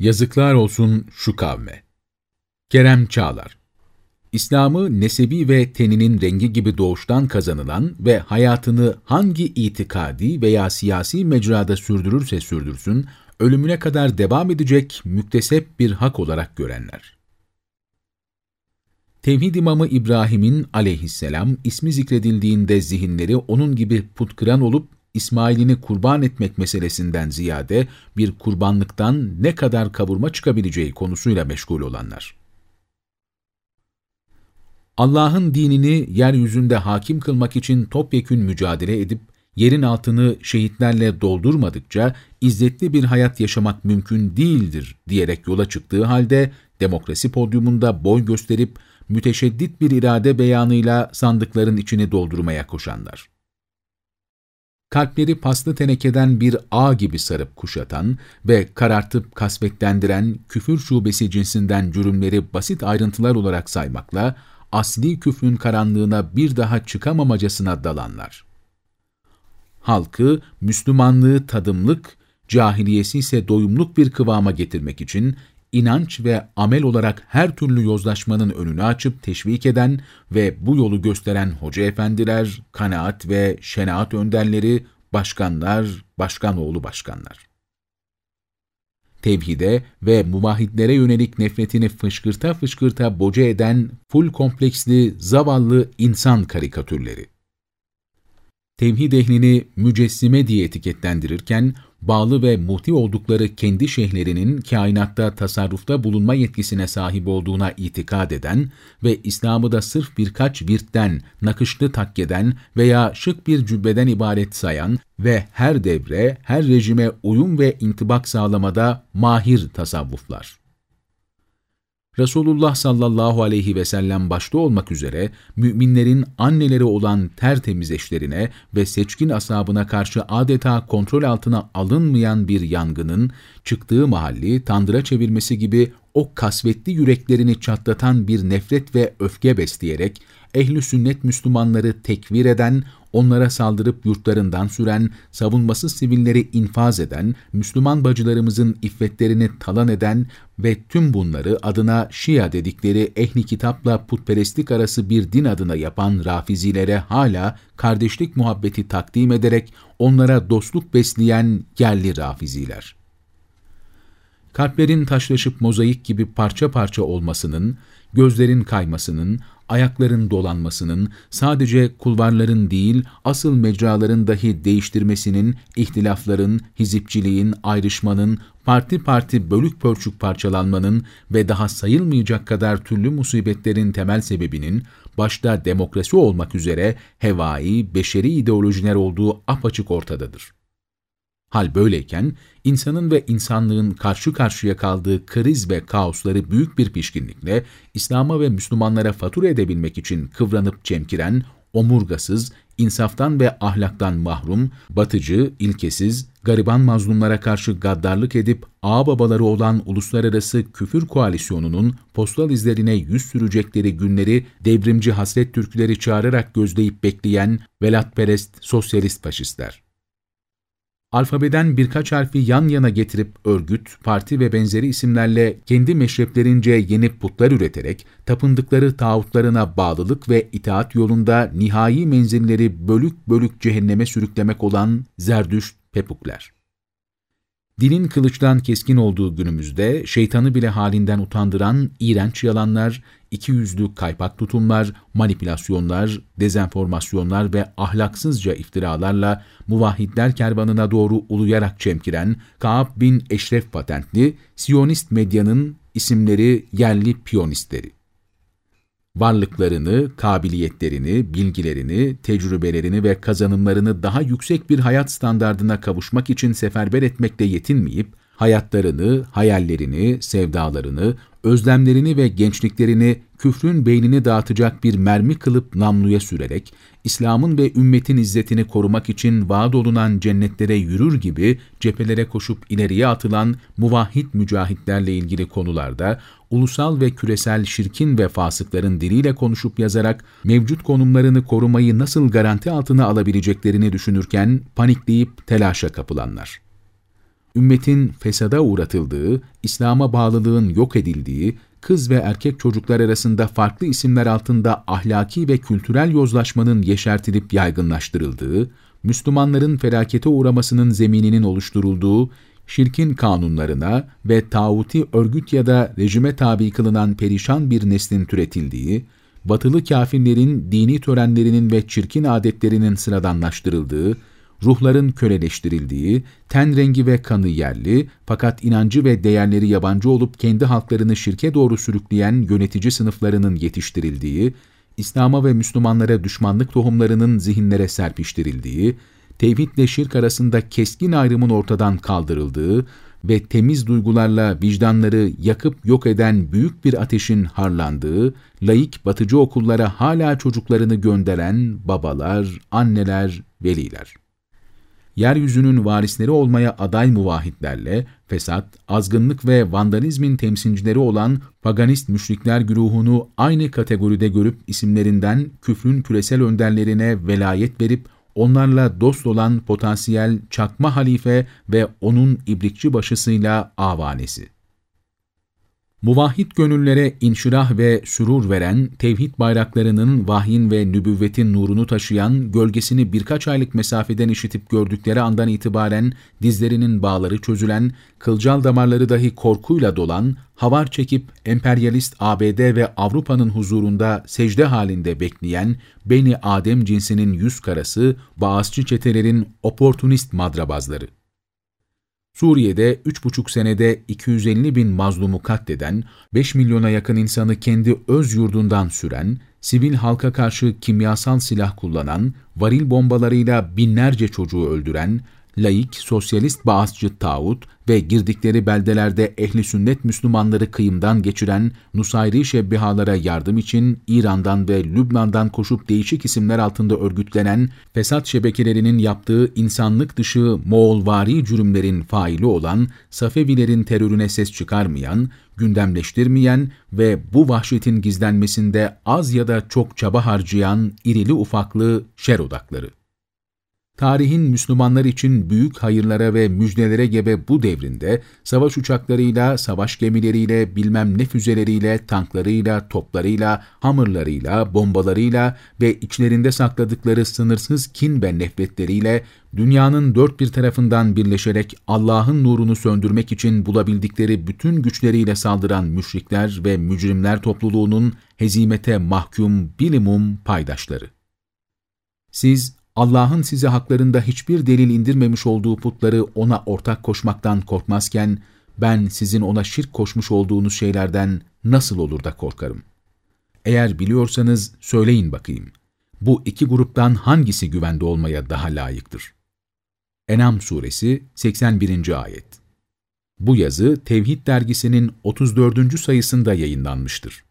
Yazıklar olsun şu kavme. Kerem Çağlar İslam'ı nesebi ve teninin rengi gibi doğuştan kazanılan ve hayatını hangi itikadi veya siyasi mecrada sürdürürse sürdürsün, ölümüne kadar devam edecek müktesep bir hak olarak görenler. Tevhid imamı İbrahim'in aleyhisselam ismi zikredildiğinde zihinleri onun gibi putkıran olup İsmail'ini kurban etmek meselesinden ziyade bir kurbanlıktan ne kadar kavurma çıkabileceği konusuyla meşgul olanlar. Allah'ın dinini yeryüzünde hakim kılmak için topyekün mücadele edip, yerin altını şehitlerle doldurmadıkça izzetli bir hayat yaşamak mümkün değildir diyerek yola çıktığı halde, demokrasi podyumunda boy gösterip, müteşeddit bir irade beyanıyla sandıkların içini doldurmaya koşanlar. Kalpleri paslı tenekeden bir ağ gibi sarıp kuşatan ve karartıp kasvetlendiren küfür şubesi cinsinden cürümleri basit ayrıntılar olarak saymakla, asli küfrün karanlığına bir daha çıkamamacasına dalanlar. Halkı, Müslümanlığı tadımlık, cahiliyesi ise doyumluk bir kıvama getirmek için inanç ve amel olarak her türlü yozlaşmanın önünü açıp teşvik eden ve bu yolu gösteren hoca efendiler, kanaat ve şenaat önderleri, başkanlar, başkanoğlu başkanlar tevhide ve muvahhidlere yönelik nefretini fışkırta fışkırta boca eden full kompleksli, zavallı insan karikatürleri. Tevhid ehlini mücessime diye etiketlendirirken, bağlı ve muhti oldukları kendi şeyhlerinin kainatta tasarrufta bulunma yetkisine sahip olduğuna itikad eden ve İslam'ı da sırf birkaç virtten, nakışlı takkeden veya şık bir cübbeden ibaret sayan ve her devre, her rejime uyum ve intibak sağlamada mahir tasavvuflar. Resulullah sallallahu aleyhi ve sellem başta olmak üzere müminlerin anneleri olan tertemiz eşlerine ve seçkin asabına karşı adeta kontrol altına alınmayan bir yangının çıktığı mahalli tandıra çevirmesi gibi o kasvetli yüreklerini çatlatan bir nefret ve öfke besleyerek ehli sünnet Müslümanları tekvir eden, onlara saldırıp yurtlarından süren, savunmasız sivilleri infaz eden, Müslüman bacılarımızın iffetlerini talan eden ve tüm bunları adına Şia dedikleri ehli kitapla putperestlik arası bir din adına yapan rafizilere hala kardeşlik muhabbeti takdim ederek onlara dostluk besleyen yerli rafiziler. Kalplerin taşlaşıp mozaik gibi parça parça olmasının, gözlerin kaymasının, ayakların dolanmasının, sadece kulvarların değil, asıl mecraların dahi değiştirmesinin, ihtilafların, hizipçiliğin, ayrışmanın, parti parti bölük pörçük parçalanmanın ve daha sayılmayacak kadar türlü musibetlerin temel sebebinin, başta demokrasi olmak üzere hevai, beşeri ideolojiler olduğu apaçık ortadadır. Hal böyleyken, insanın ve insanlığın karşı karşıya kaldığı kriz ve kaosları büyük bir pişkinlikle İslam'a ve Müslümanlara fatura edebilmek için kıvranıp çemkiren, omurgasız, insaftan ve ahlaktan mahrum, batıcı, ilkesiz, gariban mazlumlara karşı gaddarlık edip ağababaları olan uluslararası küfür koalisyonunun postal izlerine yüz sürecekleri günleri devrimci hasret türküleri çağırarak gözleyip bekleyen velatperest sosyalist faşistler alfabeden birkaç harfi yan yana getirip örgüt, parti ve benzeri isimlerle kendi meşreplerince yeni putlar üreterek, tapındıkları tağutlarına bağlılık ve itaat yolunda nihai menzilleri bölük bölük cehenneme sürüklemek olan zerdüşt pepukler. Dilin kılıçtan keskin olduğu günümüzde şeytanı bile halinden utandıran iğrenç yalanlar, iki yüzlü kaypak tutumlar, manipülasyonlar, dezenformasyonlar ve ahlaksızca iftiralarla muvahhidler kervanına doğru uluyarak çemkiren Kaab bin Eşref patentli Siyonist medyanın isimleri yerli piyonistleri. Varlıklarını, kabiliyetlerini, bilgilerini, tecrübelerini ve kazanımlarını daha yüksek bir hayat standardına kavuşmak için seferber etmekle yetinmeyip, hayatlarını, hayallerini, sevdalarını, özlemlerini ve gençliklerini küfrün beynini dağıtacak bir mermi kılıp namluya sürerek, İslam'ın ve ümmetin izzetini korumak için vaat olunan cennetlere yürür gibi cephelere koşup ileriye atılan muvahhid mücahitlerle ilgili konularda, ulusal ve küresel şirkin ve fasıkların diliyle konuşup yazarak mevcut konumlarını korumayı nasıl garanti altına alabileceklerini düşünürken panikleyip telaşa kapılanlar ümmetin fesada uğratıldığı, İslam'a bağlılığın yok edildiği, kız ve erkek çocuklar arasında farklı isimler altında ahlaki ve kültürel yozlaşmanın yeşertilip yaygınlaştırıldığı, Müslümanların felakete uğramasının zemininin oluşturulduğu, şirkin kanunlarına ve tağuti örgüt ya da rejime tabi kılınan perişan bir neslin türetildiği, batılı kafirlerin dini törenlerinin ve çirkin adetlerinin sıradanlaştırıldığı, ruhların köleleştirildiği, ten rengi ve kanı yerli fakat inancı ve değerleri yabancı olup kendi halklarını şirke doğru sürükleyen yönetici sınıflarının yetiştirildiği, İslam'a ve Müslümanlara düşmanlık tohumlarının zihinlere serpiştirildiği, tevhidle şirk arasında keskin ayrımın ortadan kaldırıldığı ve temiz duygularla vicdanları yakıp yok eden büyük bir ateşin harlandığı, laik batıcı okullara hala çocuklarını gönderen babalar, anneler, veliler yeryüzünün varisleri olmaya aday muvahitlerle, fesat, azgınlık ve vandalizmin temsilcileri olan paganist müşrikler güruhunu aynı kategoride görüp isimlerinden küfrün küresel önderlerine velayet verip onlarla dost olan potansiyel çakma halife ve onun ibrikçi başısıyla avanesi. Muvahhid gönüllere inşirah ve sürur veren, tevhid bayraklarının vahyin ve nübüvvetin nurunu taşıyan, gölgesini birkaç aylık mesafeden işitip gördükleri andan itibaren dizlerinin bağları çözülen, kılcal damarları dahi korkuyla dolan, havar çekip emperyalist ABD ve Avrupa'nın huzurunda secde halinde bekleyen Beni Adem cinsinin yüz karası, bağızçı çetelerin oportunist madrabazları. Suriye'de 3,5 senede 250 bin mazlumu katleden, 5 milyona yakın insanı kendi öz yurdundan süren, sivil halka karşı kimyasal silah kullanan, varil bombalarıyla binlerce çocuğu öldüren, laik, sosyalist Baasçı tağut ve girdikleri beldelerde ehli sünnet Müslümanları kıyımdan geçiren Nusayri şebbihalara yardım için İran'dan ve Lübnan'dan koşup değişik isimler altında örgütlenen fesat şebekelerinin yaptığı insanlık dışı Moğolvari cürümlerin faili olan Safevilerin terörüne ses çıkarmayan, gündemleştirmeyen ve bu vahşetin gizlenmesinde az ya da çok çaba harcayan irili ufaklı şer odakları. Tarihin Müslümanlar için büyük hayırlara ve müjdelere gebe bu devrinde savaş uçaklarıyla, savaş gemileriyle, bilmem ne füzeleriyle, tanklarıyla, toplarıyla, hamurlarıyla, bombalarıyla ve içlerinde sakladıkları sınırsız kin ve nefretleriyle dünyanın dört bir tarafından birleşerek Allah'ın nurunu söndürmek için bulabildikleri bütün güçleriyle saldıran müşrikler ve mücrimler topluluğunun hezimete mahkum bilimum paydaşları. Siz Allah'ın size haklarında hiçbir delil indirmemiş olduğu putları ona ortak koşmaktan korkmazken, ben sizin ona şirk koşmuş olduğunuz şeylerden nasıl olur da korkarım? Eğer biliyorsanız söyleyin bakayım. Bu iki gruptan hangisi güvende olmaya daha layıktır? Enam Suresi 81. Ayet Bu yazı Tevhid dergisinin 34. sayısında yayınlanmıştır.